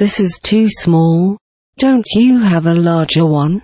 This is too small. Don't you have a larger one?